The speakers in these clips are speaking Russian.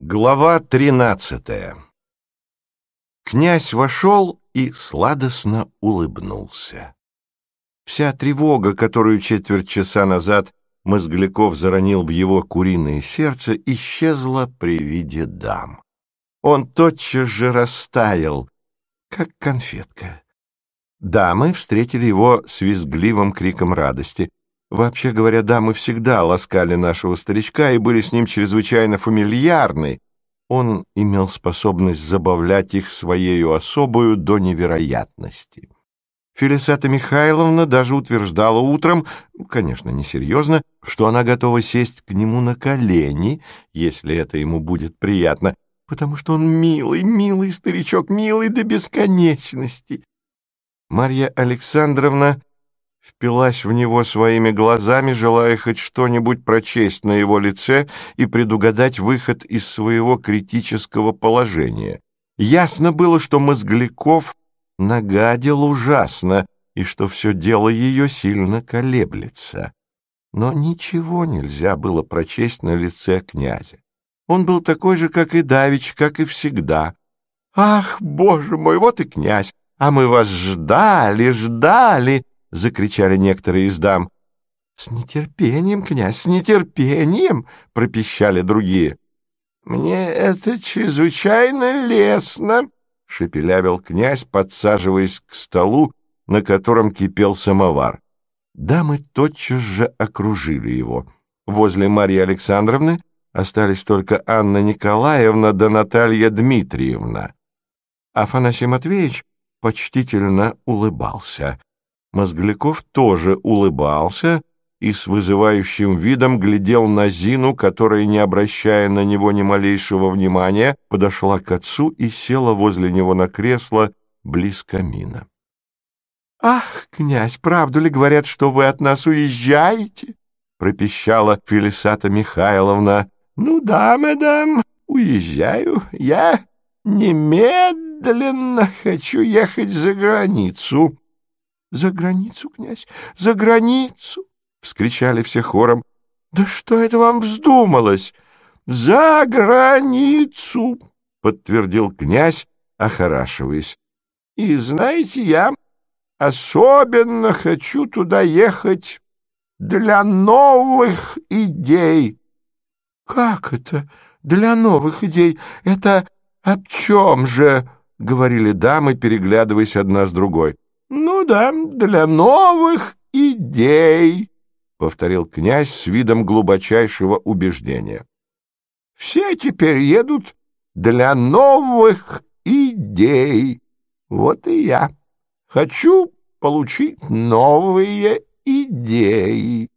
Глава тринадцатая Князь вошел и сладостно улыбнулся. Вся тревога, которую четверть часа назад Мозгляков заронил в его куриное сердце, исчезла при виде дам. Он тотчас же растаял, как конфетка. Дамы встретили его с визгливым криком радости. Вообще говоря, дамы всегда ласкали нашего старичка и были с ним чрезвычайно фамильярны. Он имел способность забавлять их своею особою до невероятности. Фелисата Михайловна даже утверждала утром, конечно, несерьезно, что она готова сесть к нему на колени, если это ему будет приятно, потому что он милый, милый старичок, милый до бесконечности. Марья Александровна впилась в него своими глазами, желая хоть что-нибудь прочесть на его лице и предугадать выход из своего критического положения. Ясно было, что Мозгляков нагадил ужасно и что все дело ее сильно колеблется. Но ничего нельзя было прочесть на лице князя. Он был такой же, как и Давич, как и всегда. «Ах, боже мой, вот и князь! А мы вас ждали, ждали!» — закричали некоторые из дам. «С нетерпением, князь, с нетерпением!» — пропищали другие. «Мне это чрезвычайно лестно!» — шепелявил князь, подсаживаясь к столу, на котором кипел самовар. Дамы тотчас же окружили его. Возле Марьи Александровны остались только Анна Николаевна да Наталья Дмитриевна. Афанасий Матвеевич почтительно улыбался. Мозгляков тоже улыбался и с вызывающим видом глядел на Зину, которая, не обращая на него ни малейшего внимания, подошла к отцу и села возле него на кресло близ камина. — Ах, князь, правду ли говорят, что вы от нас уезжаете? — пропищала Фелисата Михайловна. — Ну да, мадам, уезжаю. Я немедленно хочу ехать за границу. — За границу, князь, за границу! — вскричали все хором. — Да что это вам вздумалось? — За границу! — подтвердил князь, охорашиваясь. — И знаете, я особенно хочу туда ехать для новых идей. — Как это для новых идей? Это об чем же? — говорили дамы, переглядываясь одна с другой. — ну да, для новых идей, — повторил князь с видом глубочайшего убеждения. Все теперь едут для новых идей. Вот и я хочу получить новые идеи.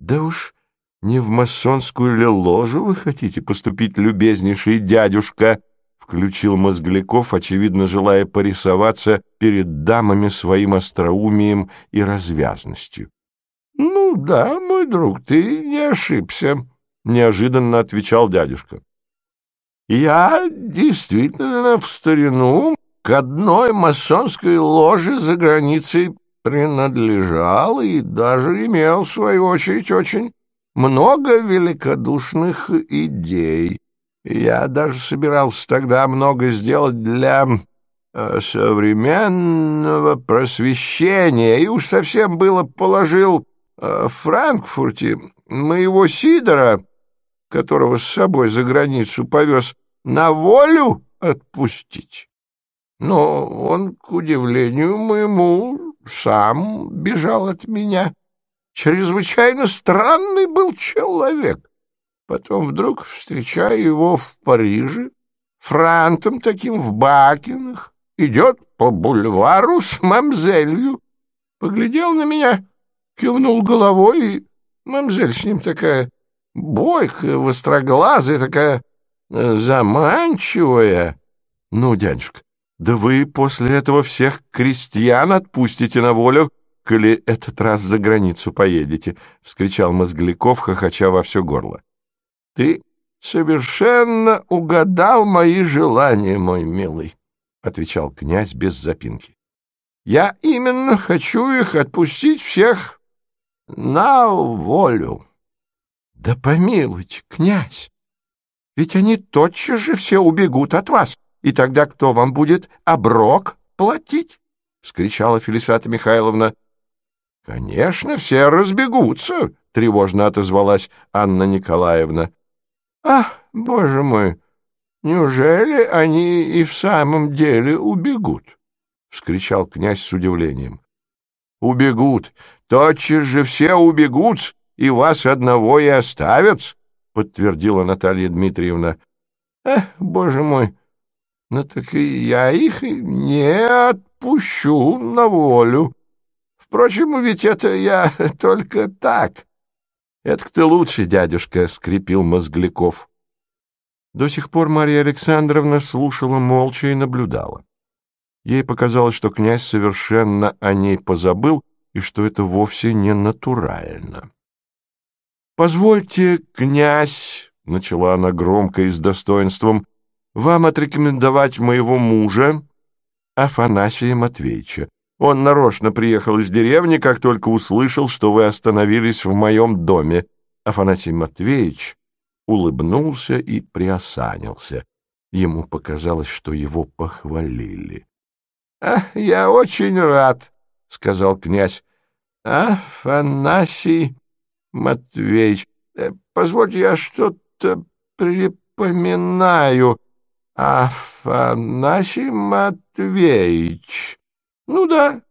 Да уж не в масонскую ли ложу вы хотите поступить, любезнейший дядюшка? Включил Мозгляков, очевидно, желая порисоваться перед дамами своим остроумием и развязностью. — Ну да, мой друг, ты не ошибся, — неожиданно отвечал дядюшка. — Я действительно в старину к одной масонской ложе за границей принадлежал и даже имел, в свою очередь, очень много великодушных идей. Я даже собирался тогда много сделать для э, современного просвещения и уж совсем было положил э, в Франкфурте моего Сидора, которого с собой за границу повез, на волю отпустить. Но он, к удивлению моему, сам бежал от меня. Чрезвычайно странный был человек. Потом вдруг встречаю его в Париже, франтом таким в бакинах, идет по бульвару с мамзелью. Поглядел на меня, кивнул головой, и мамзель с ним такая бойкая, востроглазая, такая э, заманчивая. Ну, дядюшка, да вы после этого всех крестьян отпустите на волю, коли этот раз за границу поедете, — вскричал Мозгляков, хохоча во все горло. Ты совершенно угадал мои желания, мой милый, — отвечал князь без запинки. Я именно хочу их отпустить всех на волю. Да помилуйте, князь, Ведь они тотчас же все убегут от вас, и тогда кто вам будет оброк платить? — вскричала Фелисата Михайловна. — Конечно, все разбегутся, — тревожно отозвалась Анна Николаевна. — Ах, боже мой, неужели они и в самом деле убегут? — вскричал князь с удивлением. — Убегут, тотчас же все убегут, и вас одного и оставят, — подтвердила Наталья Дмитриевна. — Эх, боже мой, ну так и я их не отпущу на волю. Впрочем, ведь это я только так. — Это ты лучше, дядюшка, — скрипел Мозгляков. До сих пор Марья Александровна слушала молча и наблюдала. Ей показалось, что князь совершенно о ней позабыл и что это вовсе не натурально. «Позвольте, князь», — начала она громко и с достоинством, — «вам отрекомендовать моего мужа, Афанасия Матвеевича. Он нарочно приехал из деревни, как только услышал, что вы остановились в моем доме. Афанасий Матвеевич улыбнулся и приосанился. Ему показалось, что его похвалили. — А, я очень рад, — сказал князь. — Афанасий Матвеич, э, позвольте, я что-то припоминаю. Афанасий Матвеич. Ну да,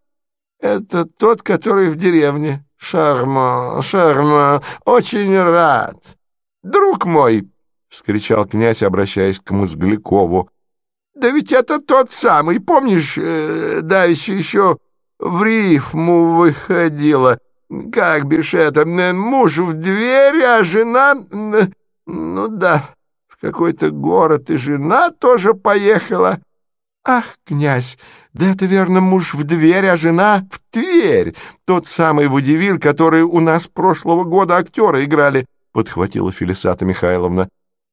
это тот, который в деревне. Шарма, шарма, очень рад. Друг мой, — вскричал князь, обращаясь к Мозглякову, — да ведь это тот самый, помнишь, э, давеча еще в рифму выходила. Как бишь это, муж в дверь, а жена... Ну да, в какой-то город и жена тоже поехала. Ах, князь, да это верно муж в дверь, а жена в Тверь. Тот самый водевиль, который у нас прошлого года актеры играли, подхватила Фелисата Михайловна.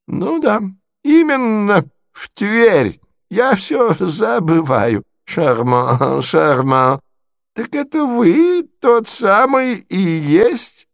Ну да, именно в Тверь. Я все забываю. Шарман, шарман. Так это вы тот самый и есть?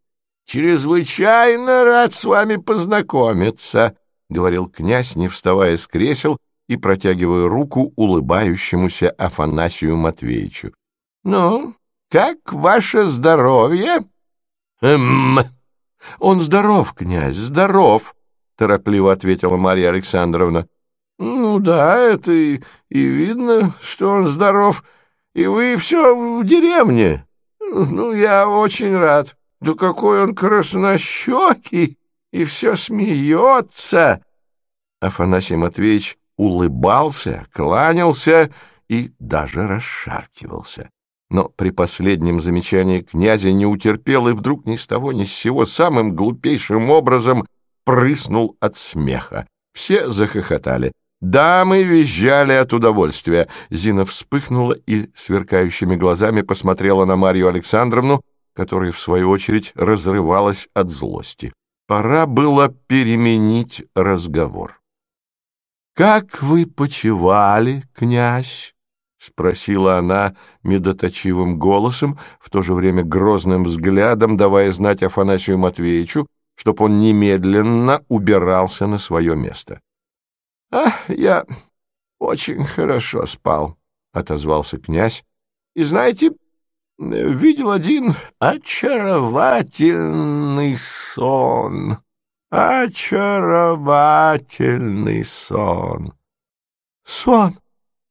Чрезвычайно рад с вами познакомиться, — говорил князь, не вставая с кресел и протягивая руку улыбающемуся Афанасию Матвеевичу. — Ну, как ваше здоровье? — Эм... — Он здоров, князь, здоров, — торопливо ответила Марья Александровна. — Ну да, это и, и видно, что он здоров, — и вы все в деревне. Ну, я очень рад. Да какой он краснощекий и все смеется. Афанасий Матвеевич улыбался, кланялся и даже расшаркивался. Но при последнем замечании князя не утерпел и вдруг ни с того ни с сего самым глупейшим образом прыснул от смеха. Все захохотали. Дамы визжали от удовольствия. Зина вспыхнула и сверкающими глазами посмотрела на Марию Александровну, которая, в свою очередь, разрывалась от злости. Пора было переменить разговор. — Как вы почевали, князь? — спросила она медоточивым голосом, в то же время грозным взглядом давая знать Афанасию Матвеевичу, чтоб он немедленно убирался на свое место. — А, я очень хорошо спал, — отозвался князь. — И знаете, видел один очаровательный сон. Очаровательный сон. — Сон!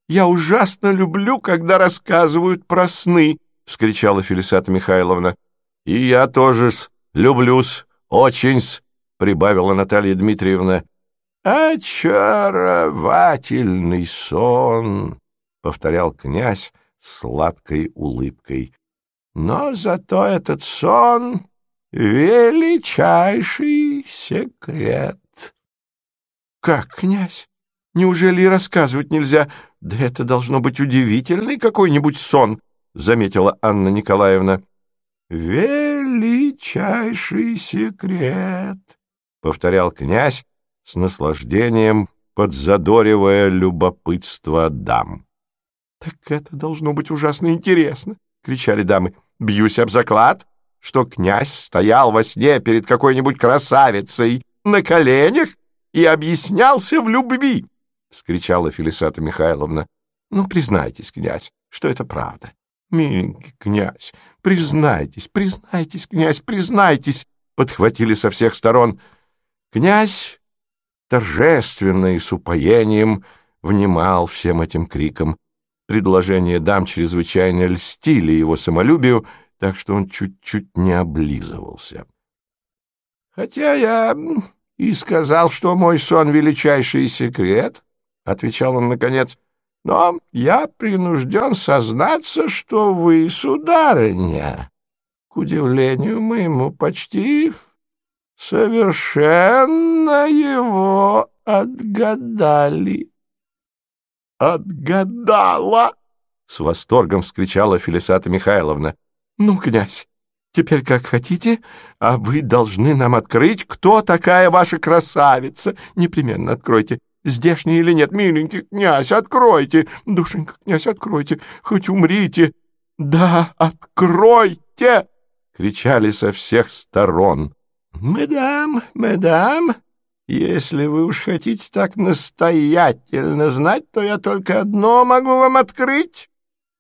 Я ужасно люблю, когда рассказывают про сны, — вскричала Фелисата Михайловна. — И я тоже-с, люблю-с, очень-с, — прибавила Наталья Дмитриевна. «Очаровательный сон», — повторял князь сладкой улыбкой. «Но зато этот сон — величайший секрет». «Как, князь? Неужели и рассказывать нельзя? Да это должно быть удивительный какой-нибудь сон», — заметила Анна Николаевна. «Величайший секрет», — повторял князь, с наслаждением подзадоривая любопытство дам. — Так это должно быть ужасно интересно! — кричали дамы. — Бьюсь об заклад, что князь стоял во сне перед какой-нибудь красавицей на коленях и объяснялся в любви, — вскричала Фелисата Михайловна. — Ну, признайтесь, князь, что это правда. Миленький князь, признайтесь, признайтесь, князь, признайтесь, — подхватили со всех сторон. Князь торжественно и с упоением внимал всем этим крикам. Предложения дам чрезвычайно льстили его самолюбию, так что он чуть-чуть не облизывался. «Хотя я и сказал, что мой сон — величайший секрет», — отвечал он наконец, — «но я принужден сознаться, что вы, сударыня, к удивлению моему, почти совершенно его отгадали». «Отгадала!» — с восторгом вскричала Фелисата Михайловна. «Ну, князь, теперь как хотите, а вы должны нам открыть, кто такая ваша красавица. Непременно откройте, здешний или нет. Миленький князь, откройте! Душенька, князь, откройте, хоть умрите!» «Да, откройте!» — кричали со всех сторон. «Мадам, мадам!» Если вы уж хотите так настоятельно знать, то я только одно могу вам открыть,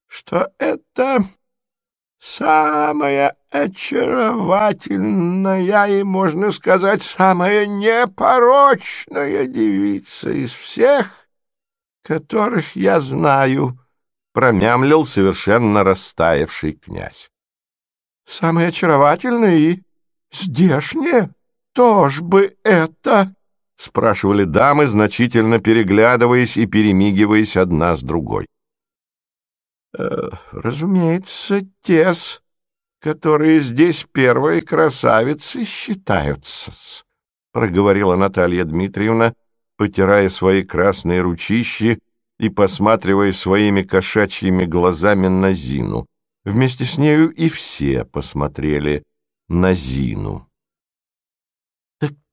что это самая очаровательная и, можно сказать, самая непорочная девица из всех, которых я знаю, — промямлил совершенно растаявший князь. — Самая очаровательная и здешняя? Кто ж бы это? — спрашивали дамы, значительно переглядываясь и перемигиваясь одна с другой. «Э, — Разумеется, тес, которые здесь первые красавицы считаются — проговорила Наталья Дмитриевна, потирая свои красные ручищи и посматривая своими кошачьими глазами на Зину. Вместе с нею и все посмотрели на Зину.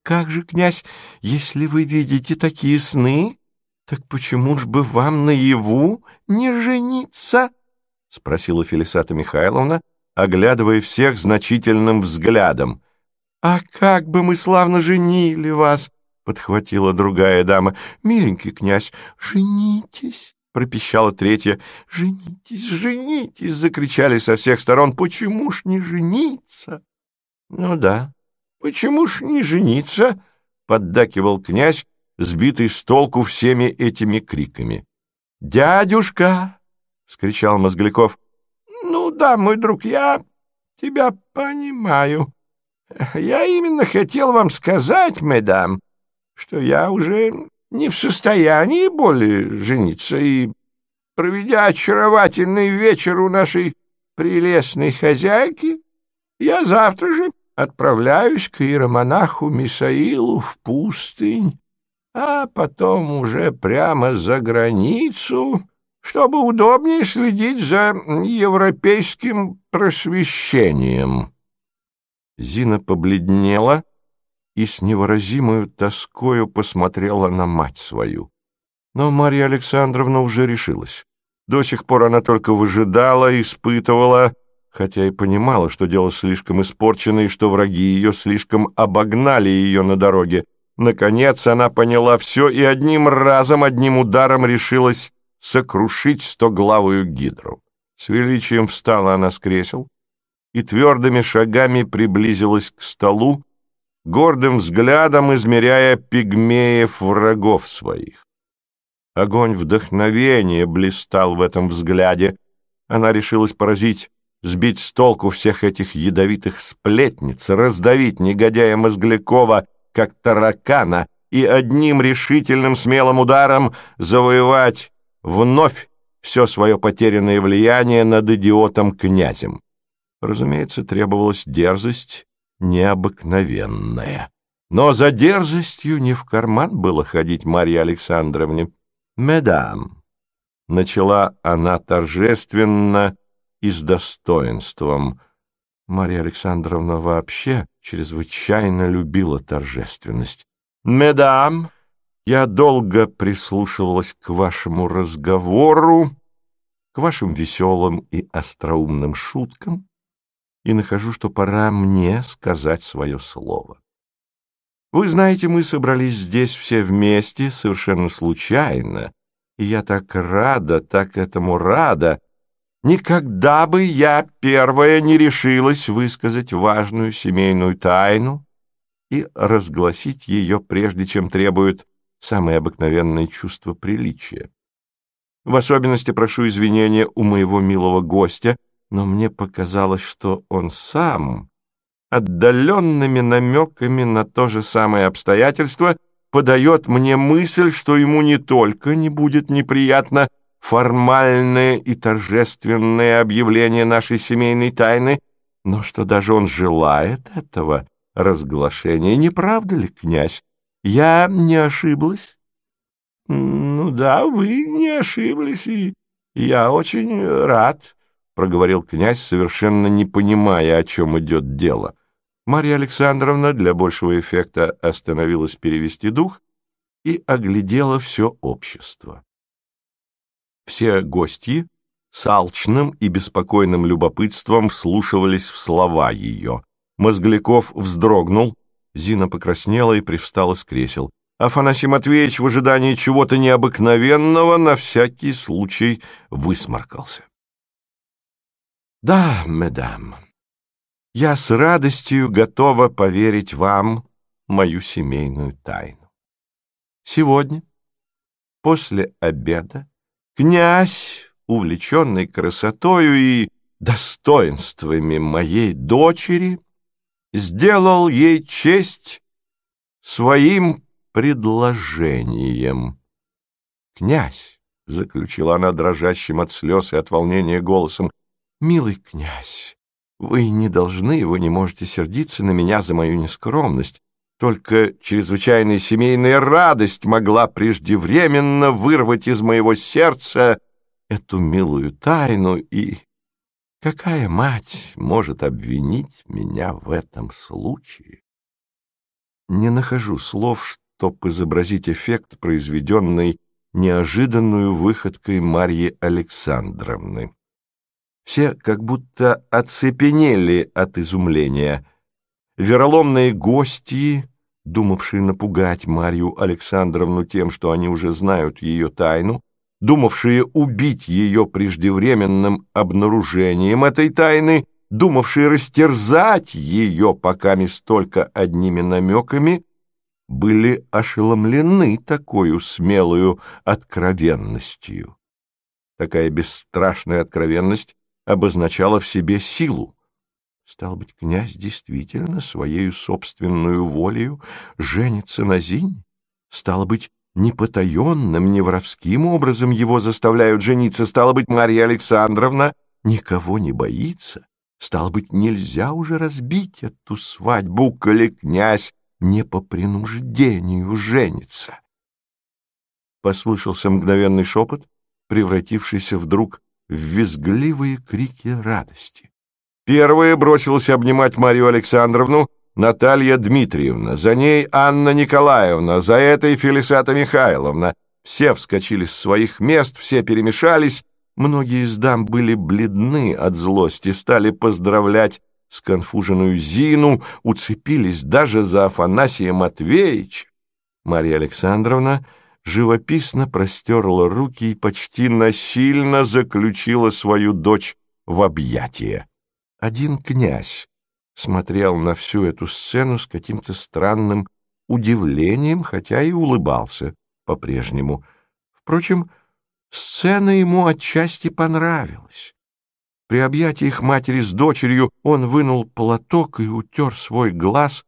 Как же, князь, если вы видите такие сны, так почему ж бы вам наяву не жениться? — спросила Фелисата Михайловна, оглядывая всех значительным взглядом. — А как бы мы славно женили вас! — подхватила другая дама. — Миленький князь, женитесь! — пропищала третья. — Женитесь, женитесь! — закричали со всех сторон. — Почему ж не жениться? — Ну да, Почему ж не жениться? — поддакивал князь, сбитый с толку всеми этими криками. «Дядюшка!» — вскричал Мозгляков. «Ну да, мой друг, я тебя понимаю. Я именно хотел вам сказать, медам, что я уже не в состоянии более жениться, и, проведя очаровательный вечер у нашей прелестной хозяйки, я завтра же отправляюсь к иеромонаху Мисаилу в пустынь, а потом уже прямо за границу, чтобы удобнее следить за европейским просвещением. Зина побледнела и с невыразимой тоскою посмотрела на мать свою. Но Марья Александровна уже решилась. До сих пор она только выжидала, испытывала, хотя и понимала, что дело слишком испорчено и что враги ее слишком обогнали ее на дороге. Наконец она поняла все и одним разом, одним ударом решилась сокрушить стоглавую гидру. С величием встала она с кресел и твердыми шагами приблизилась к столу, гордым взглядом измеряя пигмеев врагов своих. Огонь вдохновения блистал в этом взгляде. Она решилась поразить сбить с толку всех этих ядовитых сплетниц, раздавить негодяя Мозглякова, как таракана, и одним решительным смелым ударом завоевать вновь все свое потерянное влияние над идиотом-князем. Разумеется, требовалась дерзость необыкновенная. Но за дерзостью не в карман было ходить Марье Александровне. «Медам», — начала она торжественно, — и с достоинством. Марья Александровна вообще чрезвычайно любила торжественность. «Медам, я долго прислушивалась к вашему разговору, к вашим веселым и остроумным шуткам, и нахожу, что пора мне сказать свое слово. Вы знаете, мы собрались здесь все вместе, совершенно случайно, и я так рада, так этому рада. Никогда бы я первая не решилась высказать важную семейную тайну и разгласить ее, прежде чем требует самое обыкновенное чувство приличия. В особенности прошу извинения у моего милого гостя, но мне показалось, что он сам отдаленными намеками на то же самое обстоятельство подает мне мысль, что ему не только не будет неприятно формальное и торжественное объявление нашей семейной тайны, но что даже он желает этого разглашения. Не правда ли, князь? Я не ошиблась? — Ну да, вы не ошиблись, и я очень рад, — проговорил князь, совершенно не понимая, о чем идет дело. Марья Александровна для большего эффекта остановилась перевести дух и оглядела все общество. Все гости с алчным и беспокойным любопытством вслушивались в слова ее. Мозгляков вздрогнул, Зина покраснела и привстала с кресел. Афанасий Матвеевич в ожидании чего-то необыкновенного на всякий случай высморкался. «Да, медам, я с радостью готова поверить вам мою семейную тайну. Сегодня, после обеда, князь, увлеченный красотою и достоинствами моей дочери, сделал ей честь своим предложением. «Князь», — заключила она дрожащим от слез и от волнения голосом, — «милый князь, вы не должны, вы не можете сердиться на меня за мою нескромность. Только чрезвычайная семейная радость могла преждевременно вырвать из моего сердца эту милую тайну и Какая мать может обвинить меня в этом случае? Не нахожу слов, чтобы изобразить эффект, произведенный неожиданную выходкой Марьи Александровны. Все как будто оцепенели от изумления. Вероломные гости, думавшие напугать Марью Александровну тем, что они уже знают ее тайну, думавшие убить ее преждевременным обнаружением этой тайны, думавшие растерзать ее пока столько одними намеками, были ошеломлены такой смелую откровенностью. Такая бесстрашная откровенность обозначала в себе силу. Стал быть, князь действительно своей собственную волею женится на Зине? Стало быть, не потаенным, не воровским образом его заставляют жениться. Стало быть, Марья Александровна никого не боится. Стало быть, нельзя уже разбить эту свадьбу, коли князь не по принуждению женится. Послышался мгновенный шепот, превратившийся вдруг в визгливые крики радости. Первая бросилась обнимать Марию Александровну, Наталья Дмитриевна, за ней Анна Николаевна, за этой Фелисата Михайловна. Все вскочили с своих мест, все перемешались. Многие из дам были бледны от злости, стали поздравлять сконфуженную Зину, уцепились даже за Афанасия Матвеевича. Марья Александровна живописно простерла руки и почти насильно заключила свою дочь в объятия. Один князь смотрел на всю эту сцену с каким-то странным удивлением, хотя и улыбался по-прежнему. Впрочем, сцена ему отчасти понравилась. При объятиях матери с дочерью он вынул платок и утер свой глаз,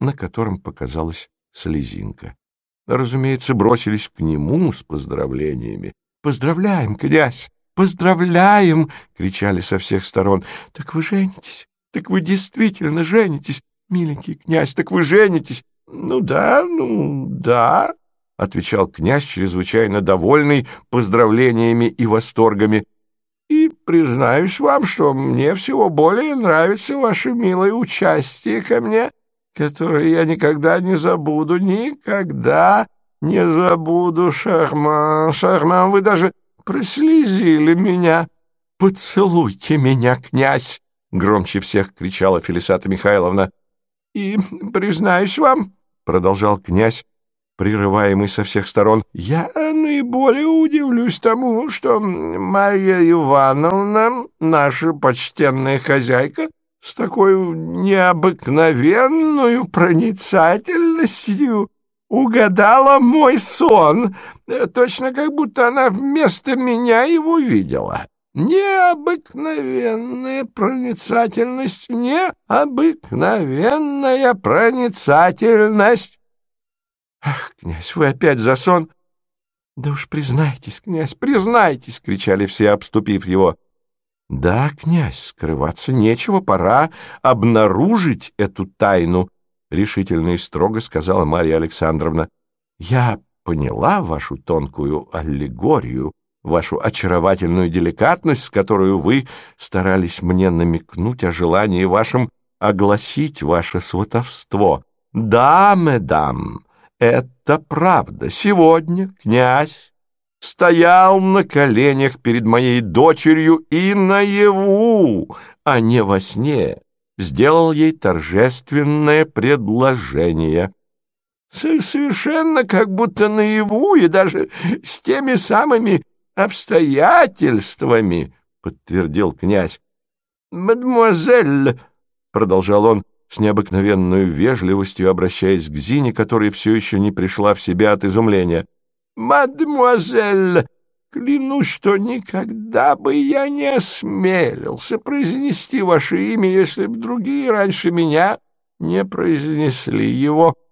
на котором показалась слезинка. Разумеется, бросились к нему с поздравлениями. «Поздравляем, князь! Поздравляем!» — кричали со всех сторон. «Так вы женитесь! Так вы действительно женитесь, миленький князь, так вы женитесь? Ну да, ну да, — отвечал князь, чрезвычайно довольный поздравлениями и восторгами. И признаюсь вам, что мне всего более нравится ваше милое участие ко мне, которое я никогда не забуду, никогда не забуду, Шахман, Шахман, вы даже прослезили меня. Поцелуйте меня, князь. — громче всех кричала Фелисата Михайловна. — И, признаюсь вам, продолжал князь, прерываемый со всех сторон, — «я наиболее удивлюсь тому, что Марья Ивановна, наша почтенная хозяйка, с такой необыкновенную проницательностью угадала мой сон, точно как будто она вместо меня его видела. Необыкновенная проницательность, необыкновенная проницательность. Ах, князь, вы опять за сон? Да уж признайтесь, князь, признайтесь, кричали все, обступив его. Да, князь, скрываться нечего, пора обнаружить эту тайну, решительно и строго сказала Марья Александровна. Я поняла вашу тонкую аллегорию, вашу очаровательную деликатность, с которую вы старались мне намекнуть о желании вашем огласить ваше сватовство. Да, медам, это правда. Сегодня князь стоял на коленях перед моей дочерью и наяву, а не во сне, сделал ей торжественное предложение. Совершенно как будто наяву и даже с теми самыми обстоятельствами, — подтвердил князь. — Мадемуазель, — продолжал он с необыкновенной вежливостью, обращаясь к Зине, которая все еще не пришла в себя от изумления. — Мадемуазель, клянусь, что никогда бы я не осмелился произнести ваше имя, если бы другие раньше меня не произнесли его. —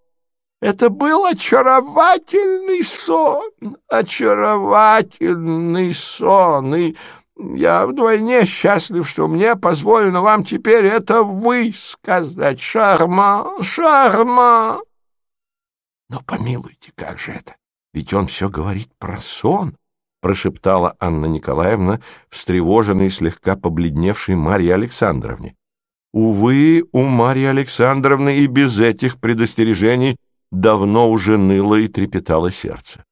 это был очаровательный сон, очаровательный сон, и я вдвойне счастлив, что мне позволено вам теперь это вы сказать. Шарма, шарма. Но помилуйте, как же это? Ведь он все говорит про сон, прошептала Анна Николаевна, встревоженной слегка побледневшей Марье Александровне. Увы, у Марьи Александровны и без этих предостережений давно уже ныло и трепетало сердце.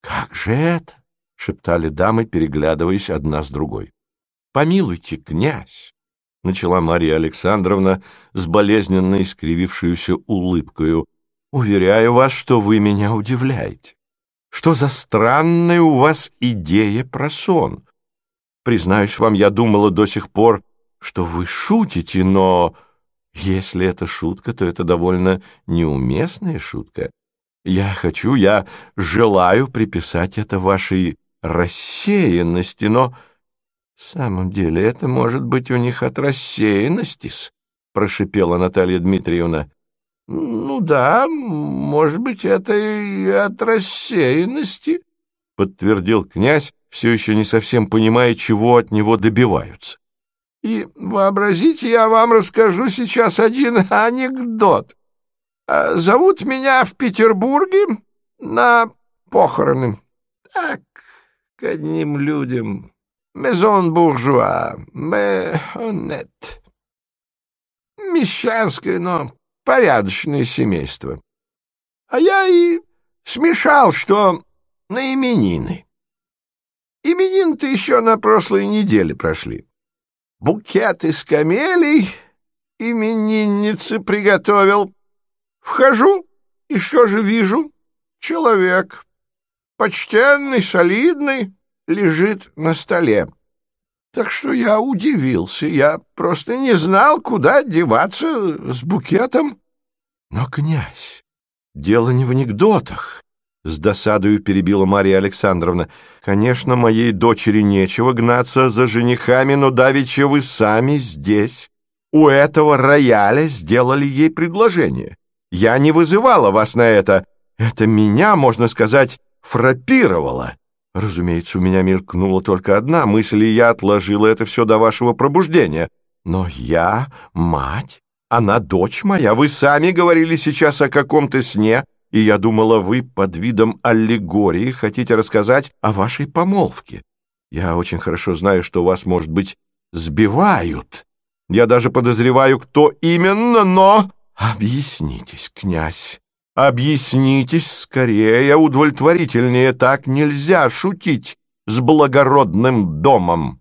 «Как же это?» — шептали дамы, переглядываясь одна с другой. «Помилуйте, князь!» — начала Мария Александровна с болезненно искривившуюся улыбкою. «Уверяю вас, что вы меня удивляете. Что за странная у вас идея про сон? Признаюсь вам, я думала до сих пор, что вы шутите, но если это шутка, то это довольно неуместная шутка. Я хочу, я желаю приписать это вашей рассеянности, но... В самом деле, это может быть у них от рассеянности прошипела Наталья Дмитриевна. Ну да, может быть, это и от рассеянности, подтвердил князь, все еще не совсем понимая, чего от него добиваются. И вообразите, я вам расскажу сейчас один анекдот. А, зовут меня в Петербурге на похороны. Так, к одним людям. Мезон буржуа, ме хонет. Мещанское, но порядочное семейство. А я и смешал, что на именины. Именины-то еще на прошлой неделе прошли букет из камелий именинницы приготовил. Вхожу, и что же вижу? Человек, почтенный, солидный, лежит на столе. Так что я удивился, я просто не знал, куда деваться с букетом. Но, князь, дело не в анекдотах. С досадою перебила Мария Александровна. «Конечно, моей дочери нечего гнаться за женихами, но давеча вы сами здесь, у этого рояля, сделали ей предложение. Я не вызывала вас на это. Это меня, можно сказать, фрапировало. Разумеется, у меня мелькнула только одна мысль, и я отложила это все до вашего пробуждения. Но я мать, она дочь моя. Вы сами говорили сейчас о каком-то сне» и я думала, вы под видом аллегории хотите рассказать о вашей помолвке. Я очень хорошо знаю, что вас, может быть, сбивают. Я даже подозреваю, кто именно, но... Объяснитесь, князь, объяснитесь скорее, удовлетворительнее так нельзя шутить с благородным домом.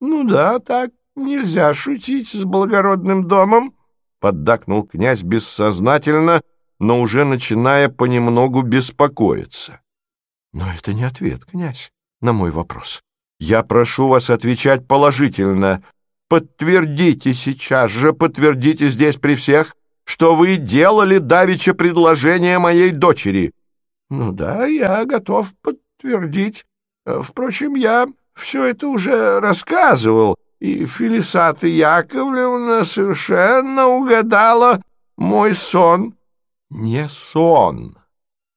Ну да, так нельзя шутить с благородным домом, поддакнул князь бессознательно, — но уже начиная понемногу беспокоиться. Но это не ответ, князь, на мой вопрос. Я прошу вас отвечать положительно. Подтвердите сейчас же, подтвердите здесь при всех, что вы делали давеча предложение моей дочери. Ну да, я готов подтвердить. Впрочем, я все это уже рассказывал, и Фелисата Яковлевна совершенно угадала мой сон. Не сон!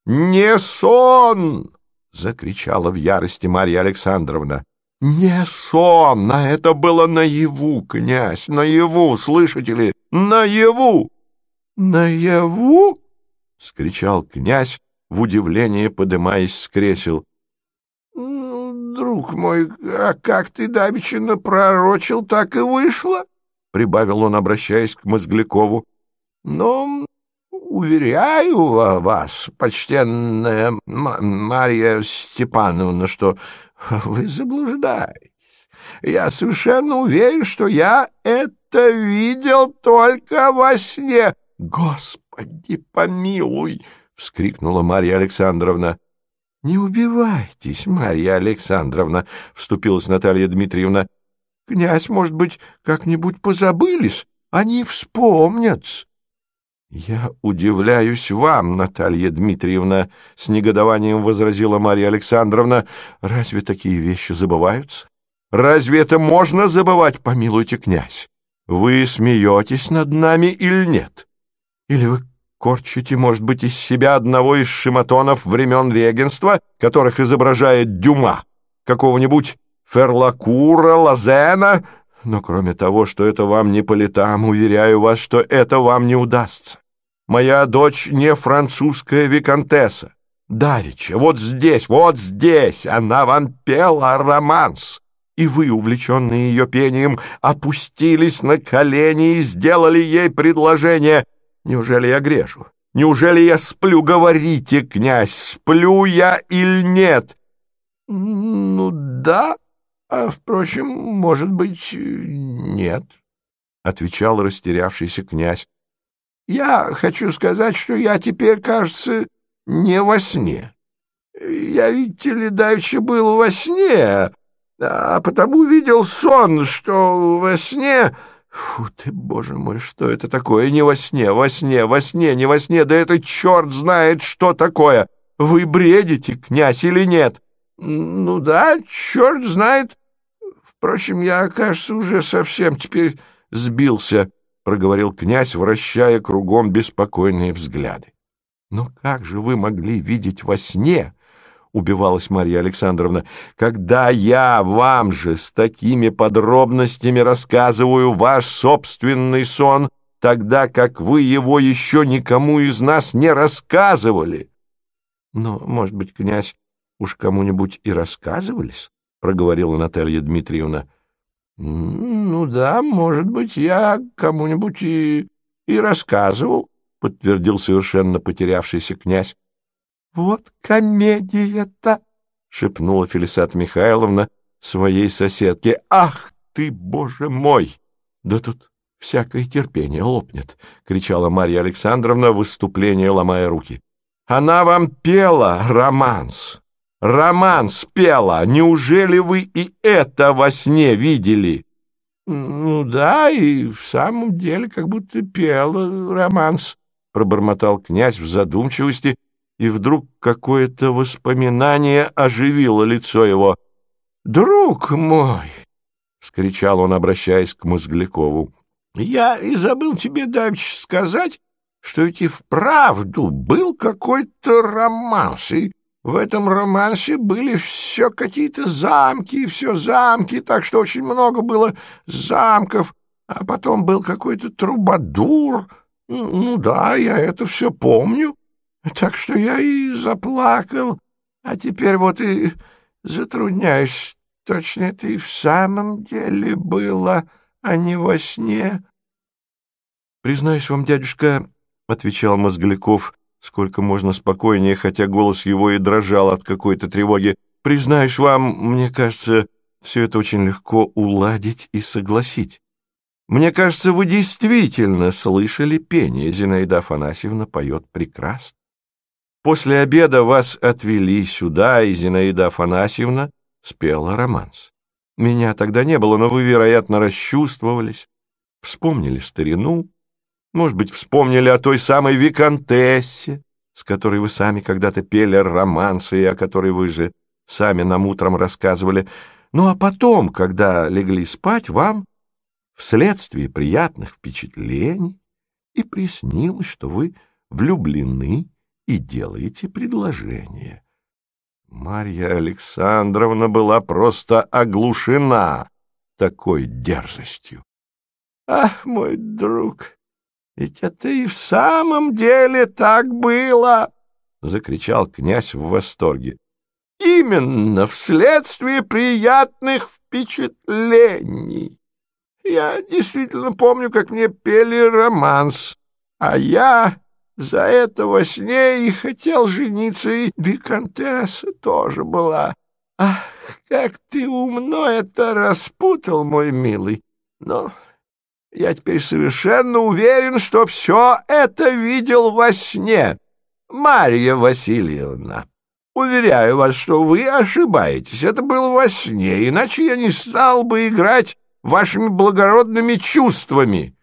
Не сон! — закричала в ярости Марья Александровна. «Не сон, а это было наяву, князь, наяву, слышите ли, наяву!» «Наяву?» — скричал князь, в удивлении подымаясь с кресел. «Ну, друг мой, а как ты давеча напророчил, так и вышло?» — прибавил он, обращаясь к Мозглякову. «Но уверяю вас, почтенная Марья Степановна, что вы заблуждаетесь. Я совершенно уверен, что я это видел только во сне. Господи, помилуй! — вскрикнула Марья Александровна. — Не убивайтесь, Марья Александровна, — вступилась Наталья Дмитриевна. — Князь, может быть, как-нибудь позабылись? Они вспомнят. «Я удивляюсь вам, Наталья Дмитриевна», — с негодованием возразила Марья Александровна. «Разве такие вещи забываются? Разве это можно забывать, помилуйте, князь? Вы смеетесь над нами или нет? Или вы корчите, может быть, из себя одного из шиматонов времен регенства, которых изображает Дюма, какого-нибудь Ферлакура, Лазена?» Но кроме того, что это вам не по летам, уверяю вас, что это вам не удастся. Моя дочь не французская виконтесса. Давича, вот здесь, вот здесь она вам пела романс. И вы, увлеченные ее пением, опустились на колени и сделали ей предложение. Неужели я грешу? Неужели я сплю? Говорите, князь, сплю я или нет? — Ну да, а, впрочем, может быть, нет, — отвечал растерявшийся князь. Я хочу сказать, что я теперь, кажется, не во сне. Я, видите ли, давеча был во сне, а потому видел сон, что во сне... Фу ты, боже мой, что это такое? Не во сне, во сне, во сне, не во сне, да это черт знает, что такое. Вы бредите, князь, или нет? Ну да, черт знает, Впрочем, я, кажется, уже совсем теперь сбился, — проговорил князь, вращая кругом беспокойные взгляды. — Но как же вы могли видеть во сне, — убивалась Марья Александровна, — когда я вам же с такими подробностями рассказываю ваш собственный сон, тогда как вы его еще никому из нас не рассказывали? — Но, может быть, князь, уж кому-нибудь и рассказывались? — проговорила Наталья Дмитриевна. — Ну да, может быть, я кому-нибудь и, и рассказывал, — подтвердил совершенно потерявшийся князь. — Вот комедия-то! — шепнула Фелисата Михайловна своей соседке. — Ах ты, боже мой! Да тут всякое терпение лопнет! — кричала Марья Александровна в выступлении, ломая руки. — Она вам пела романс! Роман спела. Неужели вы и это во сне видели? Ну да, и в самом деле как будто пела романс, пробормотал князь в задумчивости, и вдруг какое-то воспоминание оживило лицо его. Друг мой, вскричал он, обращаясь к Мозглякову. Я и забыл тебе дальше сказать, что ведь и вправду был какой-то романс, и в этом романсе были все какие-то замки, все замки, так что очень много было замков, а потом был какой-то трубадур. Ну да, я это все помню, так что я и заплакал, а теперь вот и затрудняюсь. Точно это и в самом деле было, а не во сне. — Признаюсь вам, дядюшка, — отвечал Мозгляков, сколько можно спокойнее, хотя голос его и дрожал от какой-то тревоги. «Признаюсь вам, мне кажется, все это очень легко уладить и согласить». Мне кажется, вы действительно слышали пение. Зинаида Афанасьевна поет прекрасно. После обеда вас отвели сюда, и Зинаида Афанасьевна спела романс. Меня тогда не было, но вы, вероятно, расчувствовались, вспомнили старину, может быть, вспомнили о той самой виконтессе, с которой вы сами когда-то пели романсы, и о которой вы же сами нам утром рассказывали. Ну а потом, когда легли спать, вам вследствие приятных впечатлений и приснилось, что вы влюблены и делаете предложение. Марья Александровна была просто оглушена такой дерзостью. «Ах, мой друг, ведь это и в самом деле так было!» — закричал князь в восторге. «Именно вследствие приятных впечатлений!» Я действительно помню, как мне пели романс, а я за это во сне и хотел жениться, и виконтесса тоже была. Ах, как ты умно это распутал, мой милый! Но я теперь совершенно уверен, что все это видел во сне. Марья Васильевна, уверяю вас, что вы ошибаетесь. Это было во сне, иначе я не стал бы играть вашими благородными чувствами.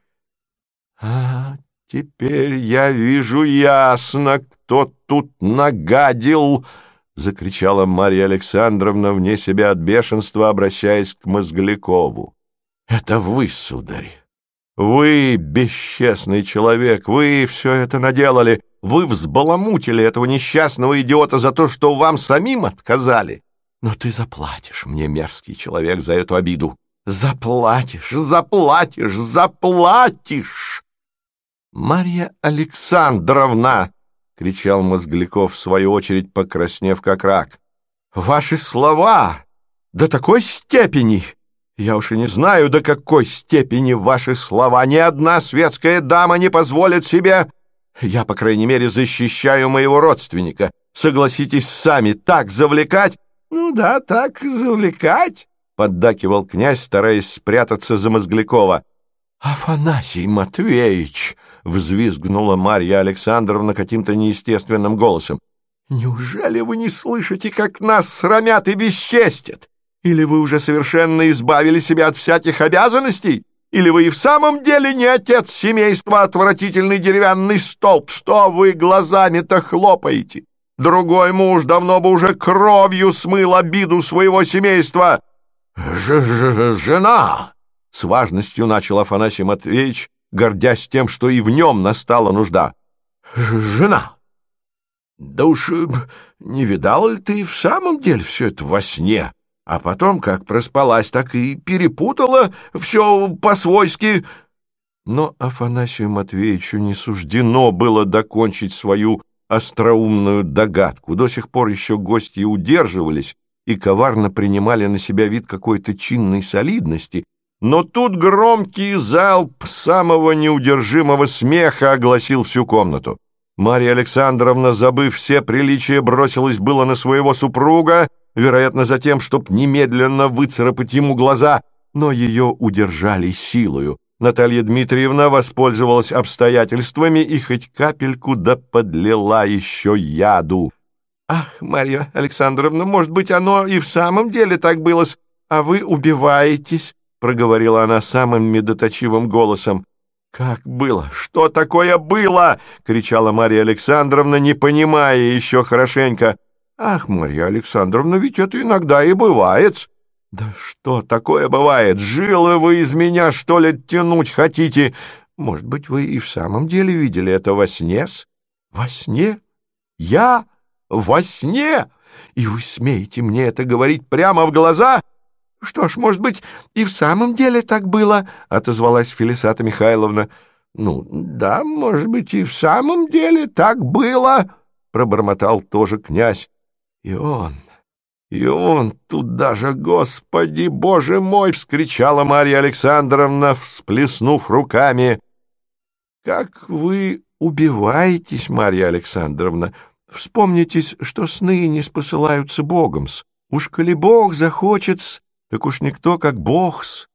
— А теперь я вижу ясно, кто тут нагадил, — закричала Марья Александровна вне себя от бешенства, обращаясь к Мозглякову. — Это вы, сударь. Вы, бесчестный человек, вы все это наделали. Вы взбаламутили этого несчастного идиота за то, что вам самим отказали. Но ты заплатишь мне, мерзкий человек, за эту обиду. Заплатишь, заплатишь, заплатишь! Марья Александровна! — кричал Мозгляков, в свою очередь покраснев как рак. «Ваши слова! До такой степени! Я уж и не знаю, до какой степени ваши слова! Ни одна светская дама не позволит себе... Я, по крайней мере, защищаю моего родственника. Согласитесь сами, так завлекать... Ну да, так завлекать... — поддакивал князь, стараясь спрятаться за Мозглякова. — Афанасий Матвеевич! — взвизгнула Марья Александровна каким-то неестественным голосом. — Неужели вы не слышите, как нас срамят и бесчестят? Или вы уже совершенно избавили себя от всяких обязанностей? Или вы и в самом деле не отец семейства, отвратительный деревянный столб? Что вы глазами-то хлопаете? Другой муж давно бы уже кровью смыл обиду своего семейства. Ж -ж «Жена!» — с важностью начал Афанасий Матвеевич, гордясь тем, что и в нем настала нужда. «Жена!» «Да уж э, не видал ли ты в самом деле все это во сне? А потом, как проспалась, так и перепутала все по-свойски». Но Афанасию Матвеевичу не суждено было докончить свою остроумную догадку. До сих пор еще гости удерживались и коварно принимали на себя вид какой-то чинной солидности, но тут громкий залп самого неудержимого смеха огласил всю комнату. Марья Александровна, забыв все приличия, бросилась было на своего супруга, вероятно, за тем, чтоб немедленно выцарапать ему глаза, но ее удержали силою. Наталья Дмитриевна воспользовалась обстоятельствами и хоть капельку да подлила еще яду. «Ах, Марья Александровна, может быть, оно и в самом деле так было, а вы убиваетесь», — проговорила она самым медоточивым голосом. «Как было? Что такое было?» — кричала Марья Александровна, не понимая еще хорошенько. «Ах, Марья Александровна, ведь это иногда и бывает». «Да что такое бывает? Жилы вы из меня, что ли, тянуть хотите? Может быть, вы и в самом деле видели это во сне-с?» «Во сне? Я?» во сне, и вы смеете мне это говорить прямо в глаза? — Что ж, может быть, и в самом деле так было, — отозвалась Фелисата Михайловна. — Ну, да, может быть, и в самом деле так было, — пробормотал тоже князь. — И он, и он тут даже, Господи, Боже мой! — вскричала Марья Александровна, всплеснув руками. — Как вы убиваетесь, Марья Александровна! — Вспомнитесь, что сны не спосылаются Богом-с. Уж коли Бог захочет так уж никто, как Бог-с.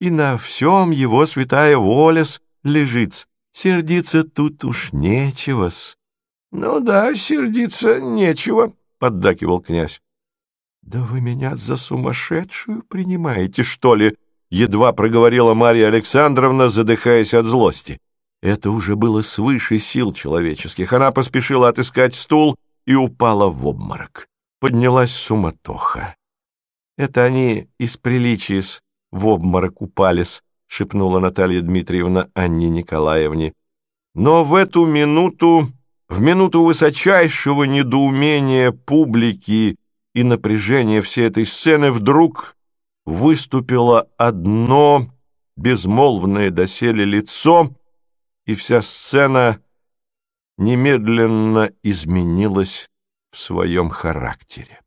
и на всем его святая воля-с лежит. Сердиться тут уж нечего-с. — Ну да, сердиться нечего, — поддакивал князь. — Да вы меня за сумасшедшую принимаете, что ли? — едва проговорила Марья Александровна, задыхаясь от злости. Это уже было свыше сил человеческих. Она поспешила отыскать стул и упала в обморок. Поднялась суматоха. — Это они из приличия в обморок упались, — шепнула Наталья Дмитриевна Анне Николаевне. Но в эту минуту, в минуту высочайшего недоумения публики и напряжения всей этой сцены, вдруг выступило одно безмолвное доселе лицо, и вся сцена немедленно изменилась в своем характере.